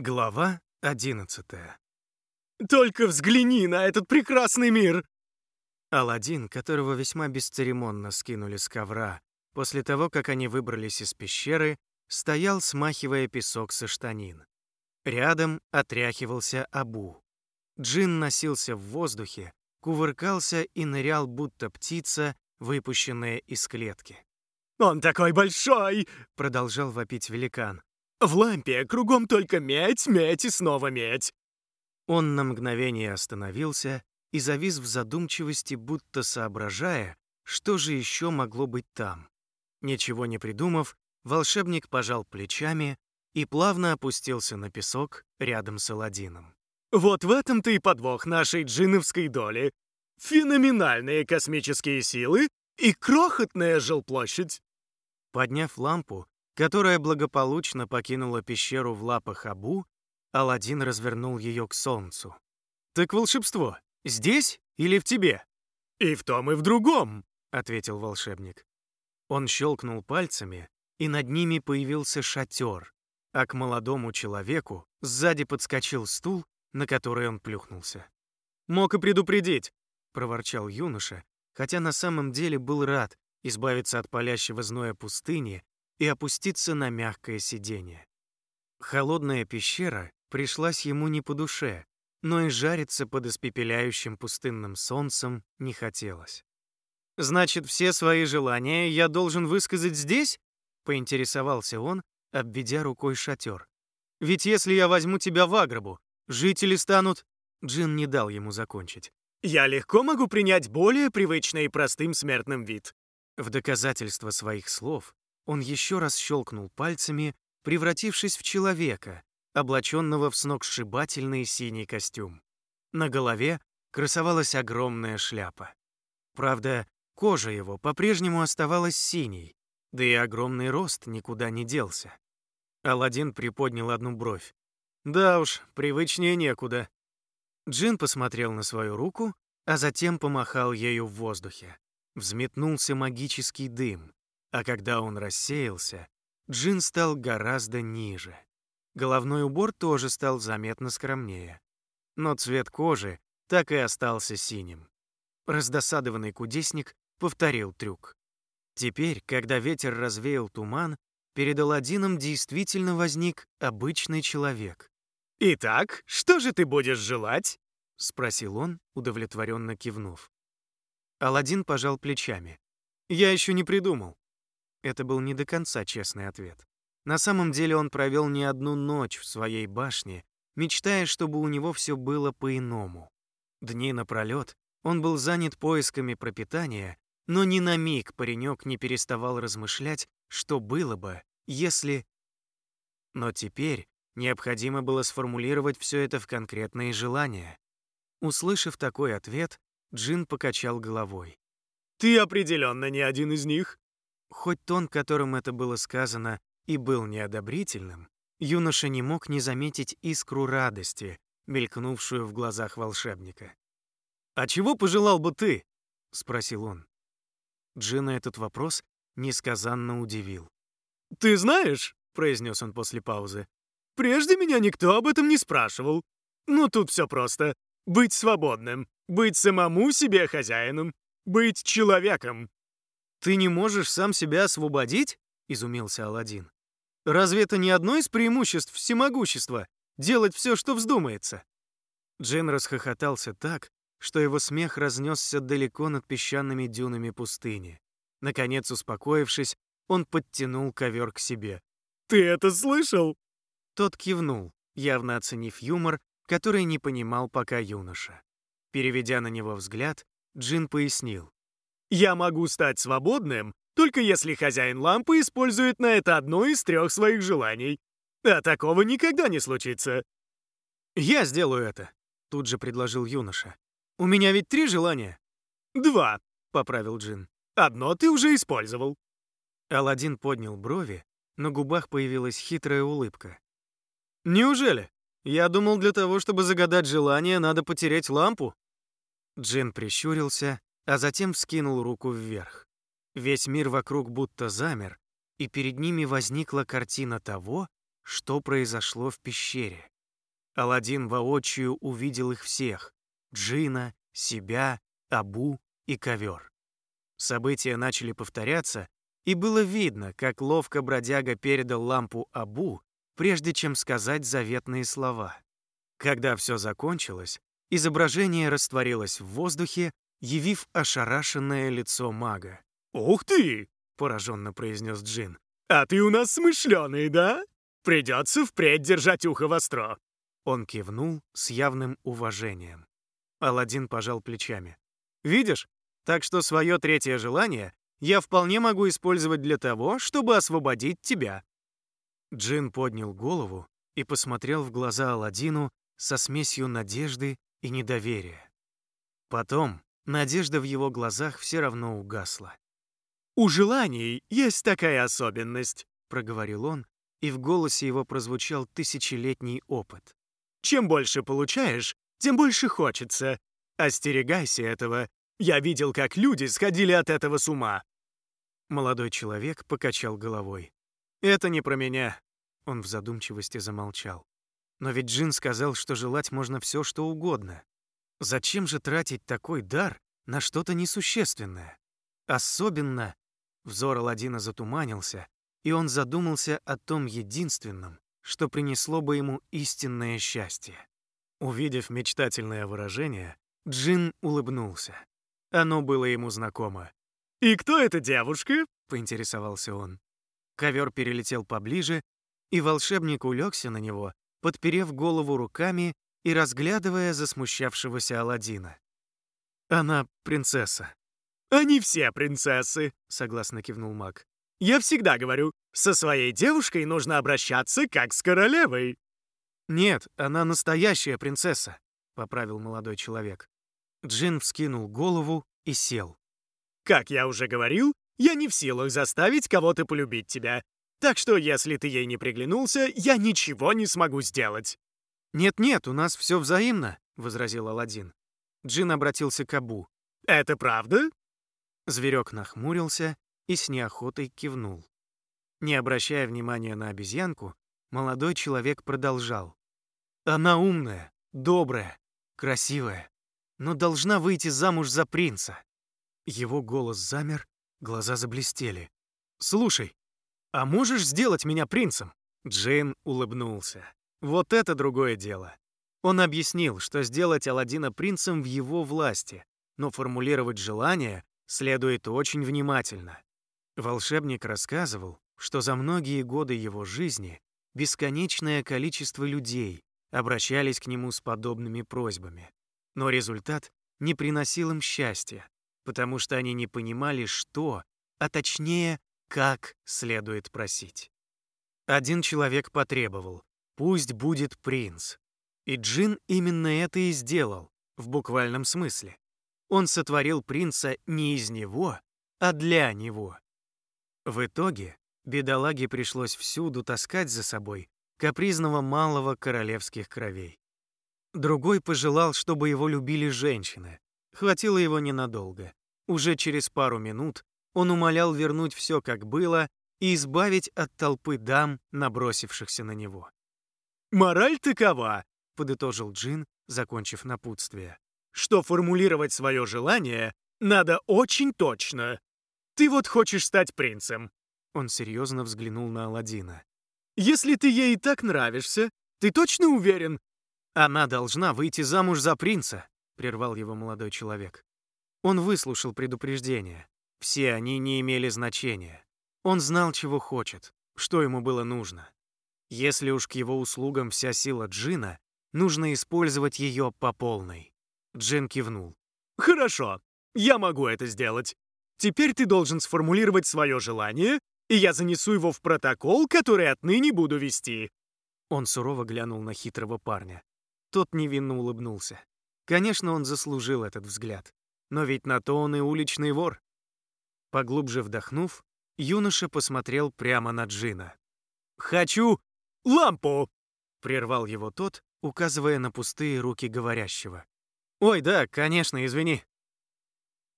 Глава одиннадцатая. «Только взгляни на этот прекрасный мир!» Аладдин, которого весьма бесцеремонно скинули с ковра, после того, как они выбрались из пещеры, стоял, смахивая песок со штанин. Рядом отряхивался Абу. Джин носился в воздухе, кувыркался и нырял, будто птица, выпущенная из клетки. «Он такой большой!» — продолжал вопить великан. В лампе кругом только медь, медь и снова медь. Он на мгновение остановился и завис в задумчивости, будто соображая, что же еще могло быть там. Ничего не придумав, волшебник пожал плечами и плавно опустился на песок рядом с Аладдином. «Вот в этом-то и подвох нашей джиновской доли. Феноменальные космические силы и крохотная жилплощадь». Подняв лампу, которая благополучно покинула пещеру в лапах Абу, Аладдин развернул ее к солнцу. «Так волшебство здесь или в тебе?» «И в том, и в другом», — ответил волшебник. Он щелкнул пальцами, и над ними появился шатер, а к молодому человеку сзади подскочил стул, на который он плюхнулся. «Мог и предупредить», — проворчал юноша, хотя на самом деле был рад избавиться от палящего зноя пустыни и опуститься на мягкое сиденье. Холодная пещера пришлась ему не по душе, но и жариться под испепеляющим пустынным солнцем не хотелось. «Значит, все свои желания я должен высказать здесь?» — поинтересовался он, обведя рукой шатер. «Ведь если я возьму тебя в Агробу, жители станут...» Джин не дал ему закончить. «Я легко могу принять более привычный и простым смертным вид». В доказательство своих слов он еще раз щелкнул пальцами, превратившись в человека, облаченного в сногсшибательный синий костюм. На голове красовалась огромная шляпа. Правда, кожа его по-прежнему оставалась синей, да и огромный рост никуда не делся. Аладдин приподнял одну бровь. «Да уж, привычнее некуда». Джин посмотрел на свою руку, а затем помахал ею в воздухе. Взметнулся магический дым, а когда он рассеялся, Джин стал гораздо ниже. Головной убор тоже стал заметно скромнее. Но цвет кожи так и остался синим. Раздосадованный кудесник повторил трюк. Теперь, когда ветер развеял туман, перед Аладдином действительно возник обычный человек. «Итак, что же ты будешь желать?» — спросил он, удовлетворенно кивнув. Аладдин пожал плечами. «Я еще не придумал. Это был не до конца честный ответ. На самом деле он провел не одну ночь в своей башне, мечтая, чтобы у него все было по-иному. Дни напролет он был занят поисками пропитания, но ни на миг паренек не переставал размышлять, что было бы, если... Но теперь необходимо было сформулировать все это в конкретные желания. Услышав такой ответ, Джин покачал головой. «Ты определенно не один из них. Хоть тон, которым это было сказано, и был неодобрительным, юноша не мог не заметить искру радости, мелькнувшую в глазах волшебника. «А чего пожелал бы ты?» — спросил он. Джина этот вопрос несказанно удивил. «Ты знаешь», — произнес он после паузы, «прежде меня никто об этом не спрашивал. Ну, тут все просто. Быть свободным, быть самому себе хозяином, быть человеком. «Ты не можешь сам себя освободить?» — изумился Аладдин. «Разве это не одно из преимуществ всемогущества — делать все, что вздумается?» Джин расхохотался так, что его смех разнесся далеко над песчаными дюнами пустыни. Наконец, успокоившись, он подтянул ковер к себе. «Ты это слышал?» Тот кивнул, явно оценив юмор, который не понимал пока юноша. Переведя на него взгляд, Джин пояснил. Я могу стать свободным, только если хозяин лампы использует на это одно из трех своих желаний. А такого никогда не случится. «Я сделаю это», — тут же предложил юноша. «У меня ведь три желания». «Два», — поправил Джин. «Одно ты уже использовал». Аладдин поднял брови, на губах появилась хитрая улыбка. «Неужели? Я думал, для того, чтобы загадать желание, надо потерять лампу». Джин прищурился, а затем вскинул руку вверх. Весь мир вокруг будто замер, и перед ними возникла картина того, что произошло в пещере. Аладдин воочию увидел их всех — Джина, себя, Абу и ковер. События начали повторяться, и было видно, как ловко бродяга передал лампу Абу, прежде чем сказать заветные слова. Когда все закончилось, изображение растворилось в воздухе, явив ошарашенное лицо мага. «Ух ты!» — пораженно произнес Джин. «А ты у нас смышленый, да? Придется впредь держать ухо востро». Он кивнул с явным уважением. Аладдин пожал плечами. «Видишь? Так что свое третье желание я вполне могу использовать для того, чтобы освободить тебя». Джин поднял голову и посмотрел в глаза Аладдину со смесью надежды и недоверия. Потом надежда в его глазах все равно угасла. «У желаний есть такая особенность», — проговорил он, и в голосе его прозвучал тысячелетний опыт. «Чем больше получаешь, тем больше хочется. Остерегайся этого. Я видел, как люди сходили от этого с ума». Молодой человек покачал головой. «Это не про меня». Он в задумчивости замолчал. Но ведь Джин сказал, что желать можно все, что угодно. Зачем же тратить такой дар на что-то несущественное? Особенно... Взор Аладдина затуманился, и он задумался о том единственном, что принесло бы ему истинное счастье. Увидев мечтательное выражение, Джин улыбнулся. Оно было ему знакомо. «И кто эта девушка?» — поинтересовался он. Ковер перелетел поближе, и волшебник улегся на него, подперев голову руками и разглядывая засмущавшегося Аладдина. «Она принцесса». «Они все принцессы», — согласно кивнул маг. «Я всегда говорю, со своей девушкой нужно обращаться как с королевой». «Нет, она настоящая принцесса», — поправил молодой человек. Джин вскинул голову и сел. «Как я уже говорил, я не в силах заставить кого-то полюбить тебя. Так что, если ты ей не приглянулся, я ничего не смогу сделать». «Нет-нет, у нас все взаимно», — возразил Аладдин. Джин обратился к Абу. «Это правда?» Зверек нахмурился и с неохотой кивнул. Не обращая внимания на обезьянку, молодой человек продолжал. «Она умная, добрая, красивая, но должна выйти замуж за принца». Его голос замер, глаза заблестели. «Слушай, а можешь сделать меня принцем?» Джейн улыбнулся. Вот это другое дело. Он объяснил, что сделать Аладдина принцем в его власти, но формулировать желание следует очень внимательно. Волшебник рассказывал, что за многие годы его жизни бесконечное количество людей обращались к нему с подобными просьбами. Но результат не приносил им счастья, потому что они не понимали, что, а точнее, как следует просить. Один человек потребовал, Пусть будет принц. И Джин именно это и сделал, в буквальном смысле. Он сотворил принца не из него, а для него. В итоге бедолаге пришлось всюду таскать за собой капризного малого королевских кровей. Другой пожелал, чтобы его любили женщины. Хватило его ненадолго. Уже через пару минут он умолял вернуть все, как было, и избавить от толпы дам, набросившихся на него. «Мораль такова», — подытожил Джин, закончив напутствие, «что формулировать свое желание надо очень точно. Ты вот хочешь стать принцем». Он серьезно взглянул на Аладдина. «Если ты ей и так нравишься, ты точно уверен?» «Она должна выйти замуж за принца», — прервал его молодой человек. Он выслушал предупреждение. Все они не имели значения. Он знал, чего хочет, что ему было нужно. Если уж к его услугам вся сила Джина, нужно использовать ее по полной. Джин кивнул. «Хорошо, я могу это сделать. Теперь ты должен сформулировать свое желание, и я занесу его в протокол, который отныне буду вести». Он сурово глянул на хитрого парня. Тот невинно улыбнулся. Конечно, он заслужил этот взгляд. Но ведь на то он и уличный вор. Поглубже вдохнув, юноша посмотрел прямо на Джина. «Хочу лампу!» — прервал его тот, указывая на пустые руки говорящего. «Ой, да, конечно, извини».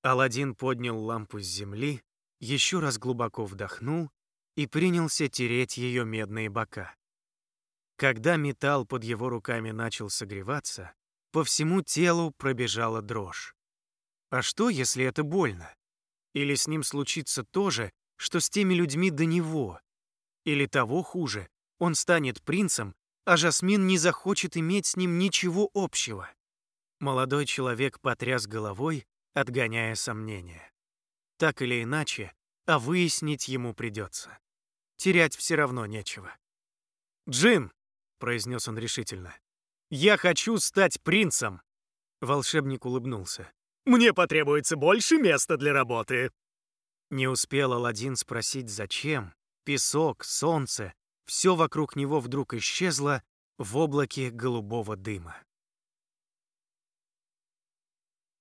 Аладдин поднял лампу с земли, еще раз глубоко вдохнул и принялся тереть ее медные бока. Когда металл под его руками начал согреваться, по всему телу пробежала дрожь. А что, если это больно? Или с ним случится то же, что с теми людьми до него? Или того хуже, он станет принцем, а Жасмин не захочет иметь с ним ничего общего? Молодой человек потряс головой, отгоняя сомнения. Так или иначе, а выяснить ему придется. Терять все равно нечего. «Джин!» — произнес он решительно. «Я хочу стать принцем!» Волшебник улыбнулся. «Мне потребуется больше места для работы!» Не успел Аладдин спросить, зачем. Песок, солнце, все вокруг него вдруг исчезло в облаке голубого дыма.